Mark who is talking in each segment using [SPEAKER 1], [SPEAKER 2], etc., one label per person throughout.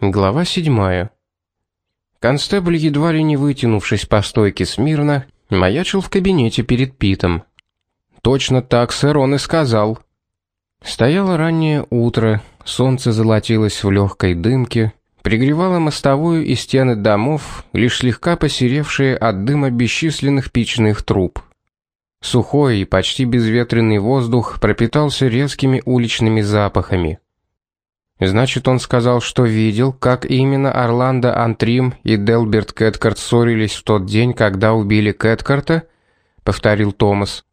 [SPEAKER 1] Глава 7. Констебль, едва ли не вытянувшись по стойке смирно, маячил в кабинете перед Питом. Точно так сэр он и сказал. Стояло раннее утро, солнце золотилось в легкой дымке, пригревало мостовую и стены домов, лишь слегка посеревшие от дыма бесчисленных печных труб. Сухой и почти безветренный воздух пропитался резкими уличными запахами. Значит, он сказал, что видел, как именно Орландо Антрим и Делберт Кэткарт ссорились в тот день, когда убили Кэткарта? повторил Томас.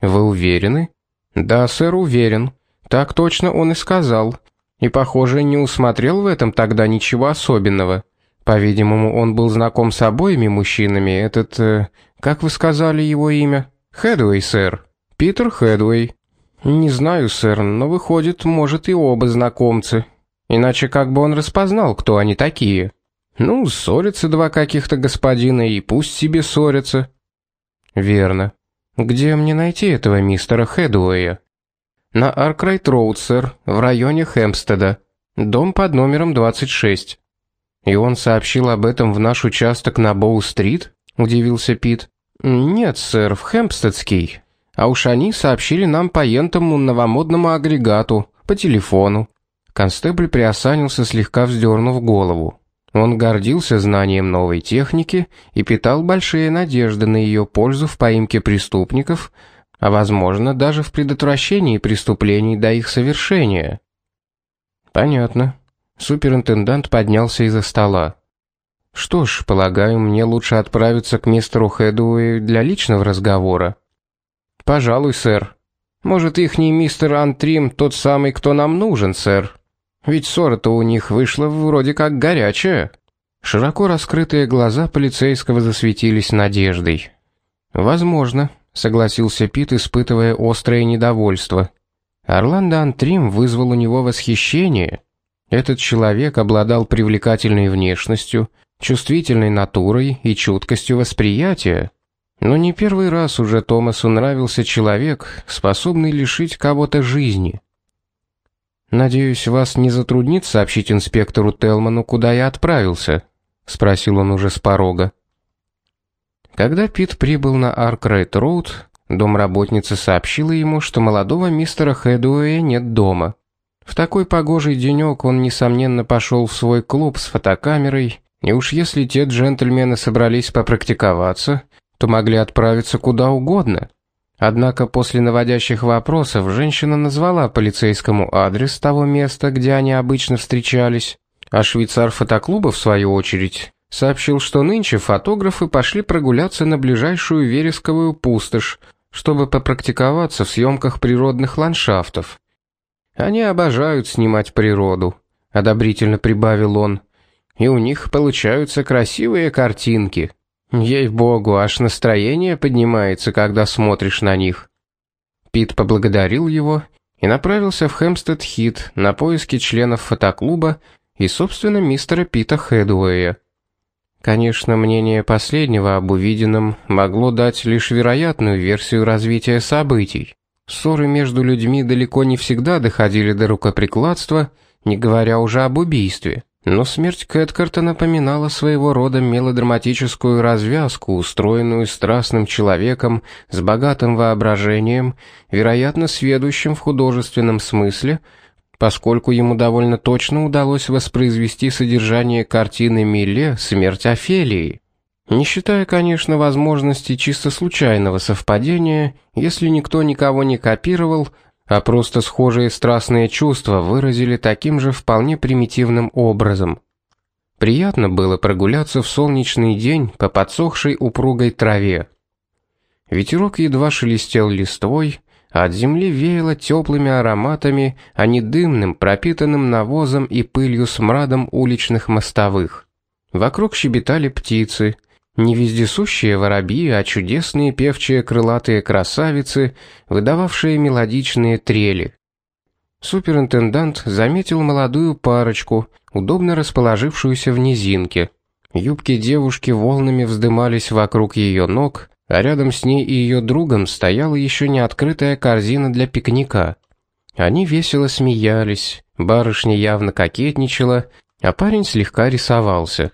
[SPEAKER 1] Вы уверены? Да, сэр, уверен. Так точно он и сказал. И, похоже, не усмотрел в этом тогда ничего особенного. По-видимому, он был знаком с обоими мужчинами. Этот, э, как вы сказали его имя? Хедвей, сэр. Питер Хедвей. Не знаю, сэр, но выходит, может и оба знакомцы. Иначе как бы он распознал, кто они такие? Ну, ссорятся два каких-то господина и пусть себе ссорятся. Верно. Где мне найти этого мистера Хедуэя? На Аркрайт-роуд, сэр, в районе Хэмпстеда. Дом под номером 26. И он сообщил об этом в наш участок на Боу-стрит? удивился Пит. Нет, сэр, в Хэмпстедский. А уж они сообщили нам по ентому новомодному агрегату, по телефону. Констебль приосанился, слегка вздернув голову. Он гордился знанием новой техники и питал большие надежды на ее пользу в поимке преступников, а возможно, даже в предотвращении преступлений до их совершения. Понятно. Суперинтендант поднялся из-за стола. Что ж, полагаю, мне лучше отправиться к мистеру Хэдуэй для личного разговора. Пожалуй, сэр. Может, ихний мистер Антрим тот самый, кто нам нужен, сэр. Ведь ссора-то у них вышла вроде как горячая. Широко раскрытые глаза полицейского засветились надеждой. Возможно, согласился Пит, испытывая острое недовольство. Орландо Антрим вызвал у него восхищение. Этот человек обладал привлекательной внешностью, чувствительной натурой и чуткостью восприятия. Но не первый раз уже Томасу нравился человек, способный лишить кого-то жизни. Надеюсь, вас не затруднит сообщить инспектору Телману, куда я отправился, спросил он уже с порога. Когда Пит прибыл на Аркрайт-роуд, домработница сообщила ему, что молодого мистера Хэдуэя нет дома. В такой погожий денек он несомненно пошел в свой клуб с фотокамерой, и уж если те джентльмены собрались попрактиковаться, то могли отправиться куда угодно. Однако после наводящих вопросов женщина назвала полицейскому адрес того места, где они обычно встречались, а швейцар фотоклуба в свою очередь сообщил, что нынче фотографы пошли прогуляться на ближайшую вересковую пустошь, чтобы попрактиковаться в съемках природных ландшафтов. Они обожают снимать природу, одобрительно прибавил он. И у них получаются красивые картинки. Ей-богу, аж настроение поднимается, когда смотришь на них. Пит поблагодарил его и направился в Хэмпстед-Хит на поиски членов фотоклуба и, собственно, мистера Пита Хэдуэя. Конечно, мнение последнего об увиденном могло дать лишь вероятную версию развития событий. Ссоры между людьми далеко не всегда доходили до рукоприкладства, не говоря уже об убийстве. Но смерть Кэткарта напоминала своего рода мелодраматическую развязку, устроенную страстным человеком с богатым воображением, вероятно, сведущим в художественном смысле, поскольку ему довольно точно удалось воспроизвести содержание картины Милле «Смерть Офелии». Не считая, конечно, возможности чисто случайного совпадения, если никто никого не копировал, а просто схожие страстные чувства выразили таким же вполне примитивным образом. Приятно было прогуляться в солнечный день по подсохшей упругой траве. Ветерок едва шелестел листвой, а от земли веяло теплыми ароматами, а не дымным, пропитанным навозом и пылью смрадом уличных мостовых. Вокруг щебетали птицы, не вездесущие воробьи, а чудесные певчие крылатые красавицы, выдававшие мелодичные трели. Суперинтендант заметил молодую парочку, удобно расположившуюся в низинке. Юбки девушки волнами вздымались вокруг ее ног, а рядом с ней и ее другом стояла еще не открытая корзина для пикника. Они весело смеялись, барышня явно кокетничала, А парень слегка рисовался.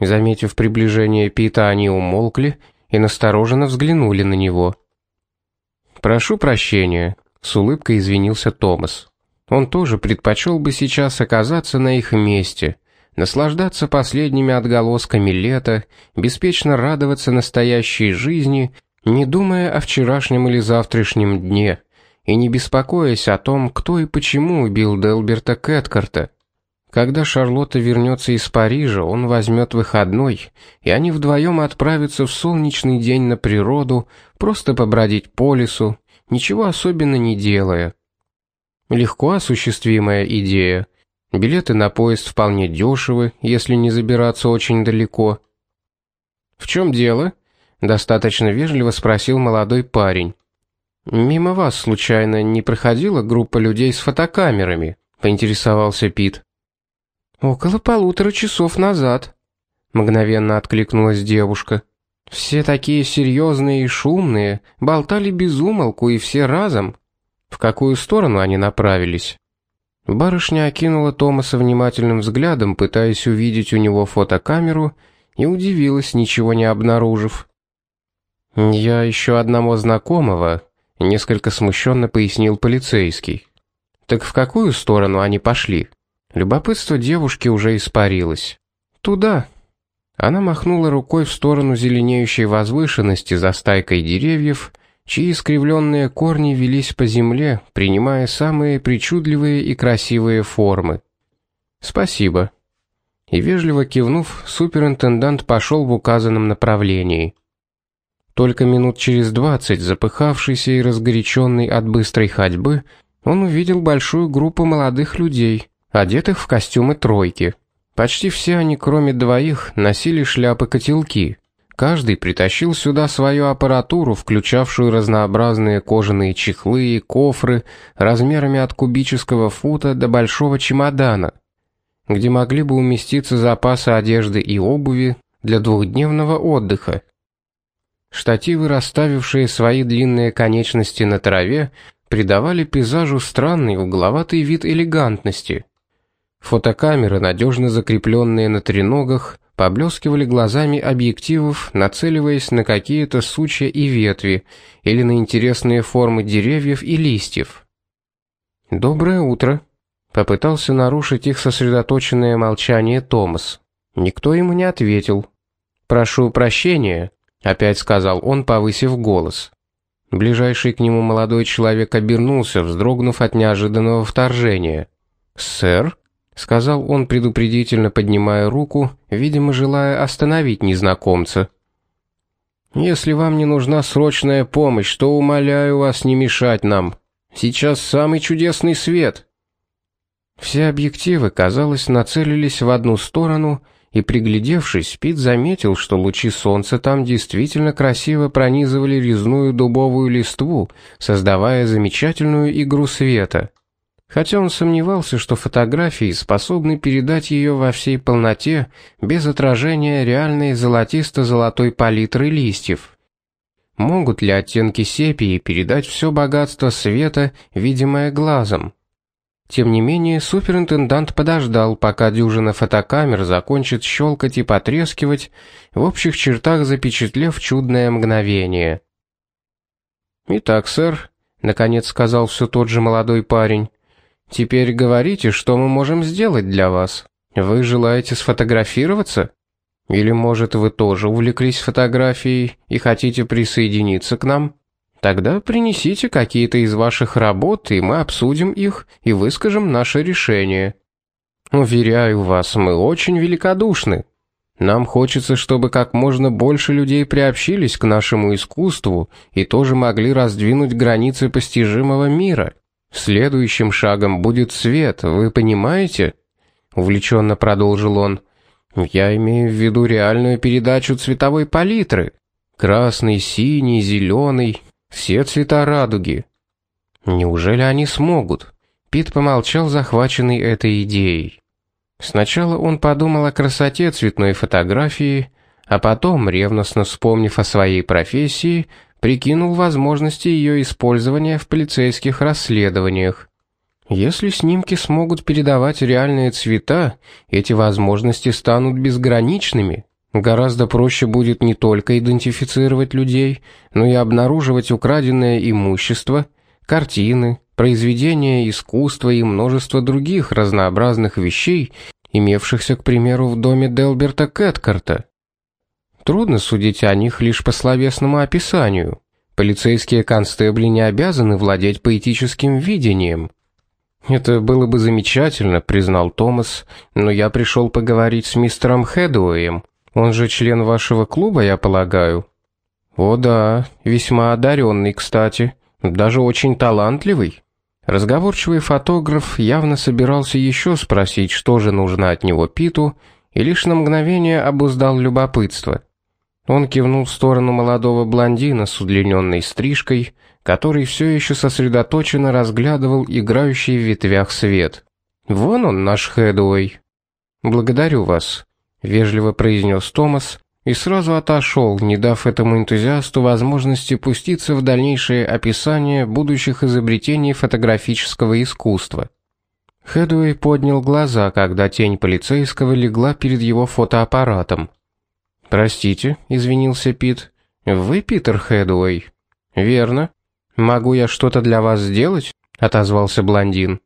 [SPEAKER 1] Заметив приближение Пита, они умолкли и настороженно взглянули на него. «Прошу прощения», — с улыбкой извинился Томас. Он тоже предпочел бы сейчас оказаться на их месте, наслаждаться последними отголосками лета, беспечно радоваться настоящей жизни, не думая о вчерашнем или завтрашнем дне, и не беспокоясь о том, кто и почему убил Делберта Кэткарта. Когда Шарлотта вернется из Парижа, он возьмет выходной, и они вдвоем отправятся в солнечный день на природу, просто побродить по лесу, ничего особенно не делая. Легко осуществимая идея. Билеты на поезд вполне дешевы, если не забираться очень далеко. «В чем дело?» — достаточно вежливо спросил молодой парень. «Мимо вас, случайно, не проходила группа людей с фотокамерами?» — поинтересовался Пит. «Около полутора часов назад», — мгновенно откликнулась девушка. «Все такие серьезные и шумные, болтали без умолку и все разом. В какую сторону они направились? Барышня окинула Томаса внимательным взглядом, пытаясь увидеть у него фотокамеру, и удивилась, ничего не обнаружив. «Я еще одного знакомого», — несколько смущенно пояснил полицейский. «Так в какую сторону они пошли?» Любопытство девушки уже испарилось. «Туда». Она махнула рукой в сторону зеленеющей возвышенности за стайкой деревьев, — чьи искривленные корни велись по земле, принимая самые причудливые и красивые формы. «Спасибо». И вежливо кивнув, суперинтендант пошел в указанном направлении. Только минут через двадцать, запыхавшийся и разгоряченный от быстрой ходьбы, он увидел большую группу молодых людей, одетых в костюмы тройки. Почти все они, кроме двоих, носили шляпы-котелки. Каждый притащил сюда свою аппаратуру, включавшую разнообразные кожаные чехлы и кофры размерами от кубического фута до большого чемодана, где могли бы уместиться запасы одежды и обуви для двухдневного отдыха. Штативы, расставившие свои длинные конечности на траве, придавали пейзажу странный угловатый вид элегантности. Фотокамеры, надежно закрепленные на треногах, поблескивали глазами объективов, нацеливаясь на какие-то сучья и ветви или на интересные формы деревьев и листьев. «Доброе утро», — попытался нарушить их сосредоточенное молчание Томас. Никто ему не ответил. «Прошу прощения», — опять сказал он, повысив голос. Ближайший к нему молодой человек обернулся, вздрогнув от неожиданного вторжения. «Сэр?» Сказал он предупредительно, поднимая руку, видимо, желая остановить незнакомца. Если вам не нужна срочная помощь, то умоляю вас не мешать нам. Сейчас самый чудесный свет. Все объективы, казалось, нацелились в одну сторону, и приглядевшись, Пит заметил, что лучи солнца там действительно красиво пронизывали резную дубовую листву, создавая замечательную игру света хотя он сомневался, что фотографии способны передать ее во всей полноте без отражения реальной золотисто-золотой палитры листьев. Могут ли оттенки сепии передать все богатство света, видимое глазом? Тем не менее, суперинтендант подождал, пока дюжина фотокамер закончит щелкать и потрескивать, в общих чертах запечатлев чудное мгновение. «Итак, сэр», — наконец сказал все тот же молодой парень, Теперь говорите, что мы можем сделать для вас. Вы желаете сфотографироваться? Или, может, вы тоже увлеклись фотографией и хотите присоединиться к нам? Тогда принесите какие-то из ваших работ, и мы обсудим их и выскажем наше решение. Уверяю вас, мы очень великодушны. Нам хочется, чтобы как можно больше людей приобщились к нашему искусству и тоже могли раздвинуть границы постижимого мира. Следующим шагом будет свет, вы понимаете? увлеченно продолжил он. Я имею в виду реальную передачу цветовой палитры. Красный, синий, зеленый, все цвета радуги. Неужели они смогут? Пит помолчал, захваченный этой идеей. Сначала он подумал о красоте цветной фотографии, а потом, ревностно вспомнив о своей профессии, прикинул возможности ее использования в полицейских расследованиях. Если снимки смогут передавать реальные цвета, эти возможности станут безграничными. Гораздо проще будет не только идентифицировать людей, но и обнаруживать украденное имущество, картины, произведения искусства и множество других разнообразных вещей, имевшихся, к примеру, в доме Делберта Кэткарта. Трудно судить о них лишь по словесному описанию. Полицейские констебли не обязаны владеть поэтическим видением. Это было бы замечательно, признал Томас, но я пришел поговорить с мистером Хедуэем. Он же член вашего клуба, я полагаю. О да, весьма одаренный, кстати, даже очень талантливый. Разговорчивый фотограф явно собирался еще спросить, что же нужно от него Питу, и лишь на мгновение обуздал любопытство. Он кивнул в сторону молодого блондина с удлиненной стрижкой, который все еще сосредоточенно разглядывал играющий в ветвях свет. «Вон он, наш Хэдуэй». «Благодарю вас», — вежливо произнес Томас и сразу отошел, не дав этому энтузиасту возможности пуститься в дальнейшее описание будущих изобретений фотографического искусства. Хэдуэй поднял глаза, когда тень полицейского легла перед его фотоаппаратом. «Простите», — извинился Пит. «Вы Питер Хэдуэй?» «Верно. Могу я что-то для вас сделать?» — отозвался блондин.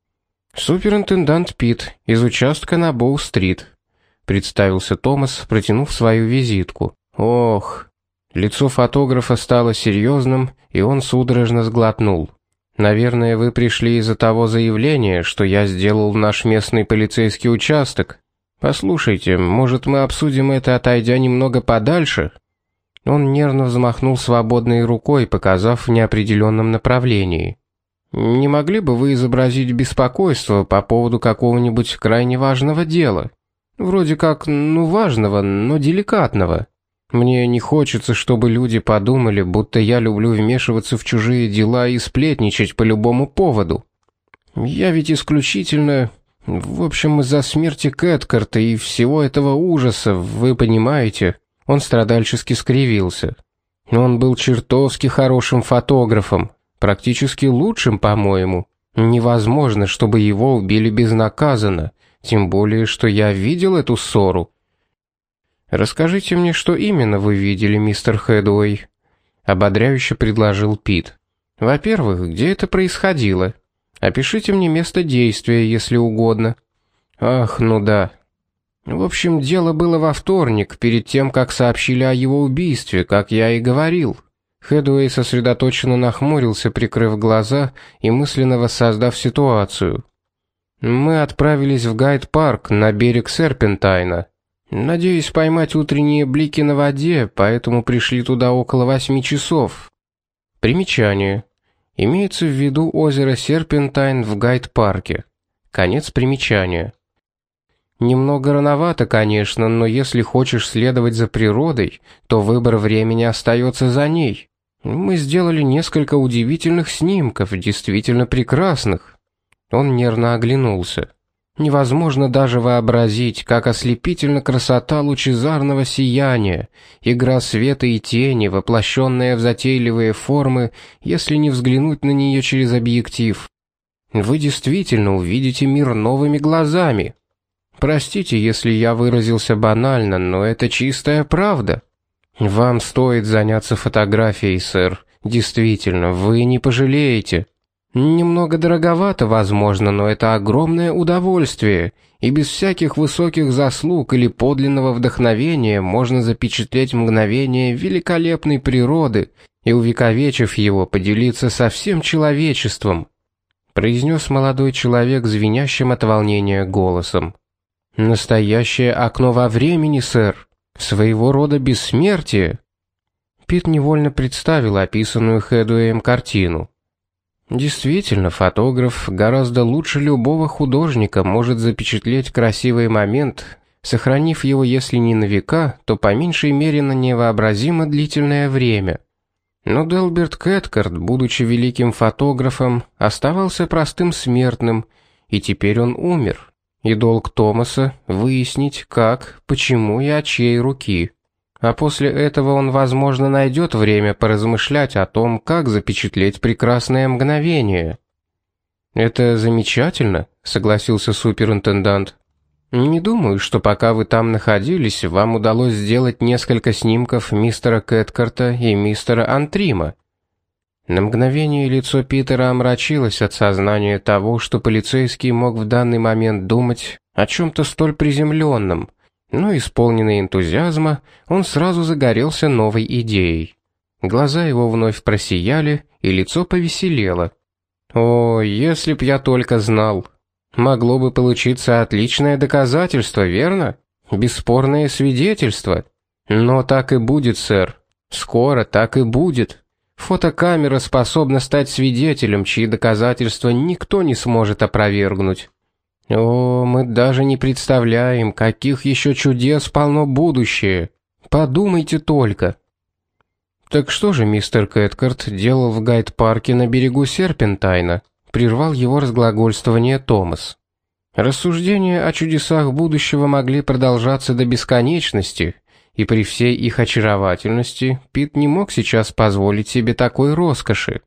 [SPEAKER 1] «Суперинтендант Пит из участка на Боу-стрит», — представился Томас, протянув свою визитку. «Ох». Лицо фотографа стало серьезным, и он судорожно сглотнул. «Наверное, вы пришли из-за того заявления, что я сделал в наш местный полицейский участок. Послушайте, может, мы обсудим это, отойдя немного подальше?» Он нервно взмахнул свободной рукой, показав в неопределенном направлении. «Не могли бы вы изобразить беспокойство по поводу какого-нибудь крайне важного дела? Вроде как, ну, важного, но деликатного. Мне не хочется, чтобы люди подумали, будто я люблю вмешиваться в чужие дела и сплетничать по любому поводу. Я ведь исключительно в общем, из-за смерти Кэткарта и всего этого ужаса, вы понимаете, он страдальчески скривился. Он был чертовски хорошим фотографом, практически лучшим, по-моему. Невозможно, чтобы его убили безнаказанно, тем более, что я видел эту ссору. Расскажите мне, что именно вы видели, мистер Хэдуэй, ободряюще предложил Пит. Во-первых, где это происходило? Опишите мне место действия, если угодно. Ах, ну да. В общем, дело было во вторник, перед тем, как сообщили о его убийстве, как я и говорил. Хэдуэй сосредоточенно нахмурился, прикрыв глаза и мысленно воссоздав ситуацию. Мы отправились в Гайд-парк на берег Серпентайна. Надеюсь поймать утренние блики на воде, поэтому пришли туда около восьми часов. Примечание. Имеется в виду озеро Серпентайн в Гайд-парке. Конец примечания. Немного рановато, конечно, но если хочешь следовать за природой, то выбор времени остается за ней. Мы сделали несколько удивительных снимков, действительно прекрасных. Он нервно оглянулся. Невозможно даже вообразить, как ослепительна красота лучезарного сияния, игра света и тени, воплощенная в затейливые формы, если не взглянуть на нее через объектив. Вы действительно увидите мир новыми глазами. Простите, если я выразился банально, но это чистая правда. Вам стоит заняться фотографией, сэр. Действительно, вы не пожалеете. Немного дороговато, возможно, но это огромное удовольствие, и без всяких высоких заслуг или подлинного вдохновения можно запечатлеть мгновение великолепной природы и увековечив его, поделиться со всем человечеством, произнес молодой человек звенящим от волнения голосом. Настоящее окно во времени, сэр, своего рода бессмертие. Пит невольно представил описанную Хэдуэем картину. Действительно, фотограф гораздо лучше любого художника может запечатлеть красивый момент, сохранив его если не на века, то по меньшей мере на невообразимо длительное время. Но Делберт Кэткарт, будучи великим фотографом, оставался простым смертным, и теперь он умер. И долг Томаса выяснить, как, почему и от чьей руки. А после этого он, возможно, найдет время поразмышлять о том, как запечатлеть прекрасное мгновение. Это замечательно, согласился суперинтендант. Не думаю, что пока вы там находились, вам удалось сделать несколько снимков мистера Кэткарта и мистера Антрима. На мгновение лицо Питера омрачилось от сознания того, что полицейский мог в данный момент думать о чем-то столь приземленном, но исполненный энтузиазма, он сразу загорелся новой идеей. Глаза его вновь просияли, и лицо повеселело. О, если б я только знал. Могло бы получиться отличное доказательство, верно? Бесспорное свидетельство. Но так и будет, сэр. Скоро так и будет. Фотокамера способна стать свидетелем, чьи доказательства никто не сможет опровергнуть. О, мы даже не представляем, каких еще чудес полно будущее. Подумайте только. Так что же мистер Кэткарт делал в гайд-парке на берегу Серпентайна? Прервал его разглагольствование Томас. Рассуждения о чудесах будущего могли продолжаться до бесконечности, и при всей их очаровательности Пит не мог сейчас позволить себе такой роскоши.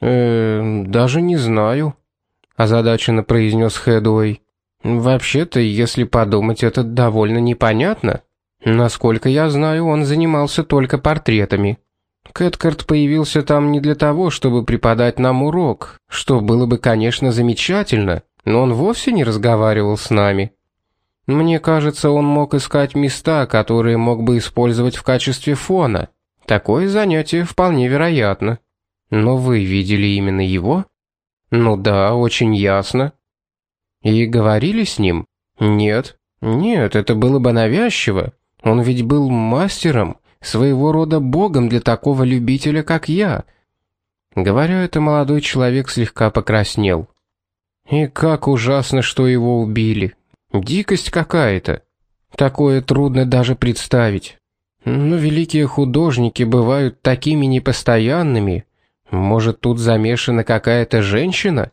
[SPEAKER 1] «Э, даже не знаю», — озадаченно произнес Хэдуэй. «Вообще-то, если подумать, это довольно непонятно. Насколько я знаю, он занимался только портретами. Кэткарт появился там не для того, чтобы преподать нам урок, что было бы, конечно, замечательно, но он вовсе не разговаривал с нами». Мне кажется, он мог искать места, которые мог бы использовать в качестве фона. Такое занятие вполне вероятно. Но вы видели именно его? Ну да, очень ясно. И говорили с ним? Нет. Нет, это было бы навязчиво. Он ведь был мастером, своего рода богом для такого любителя, как я. Говоря это, молодой человек слегка покраснел. И как ужасно, что его убили. Дикость какая-то. Такое трудно даже представить. Но великие художники бывают такими непостоянными. Может, тут замешана какая-то женщина?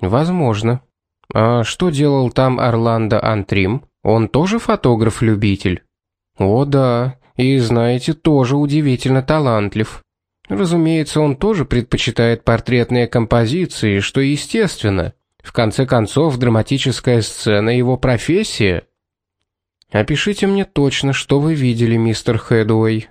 [SPEAKER 1] Возможно. А что делал там Орландо Антрим? Он тоже фотограф-любитель? О да, и знаете, тоже удивительно талантлив. Разумеется, он тоже предпочитает портретные композиции, что естественно. В конце концов, драматическая сцена его профессия. Опишите мне точно, что вы видели, мистер Хэдуэй,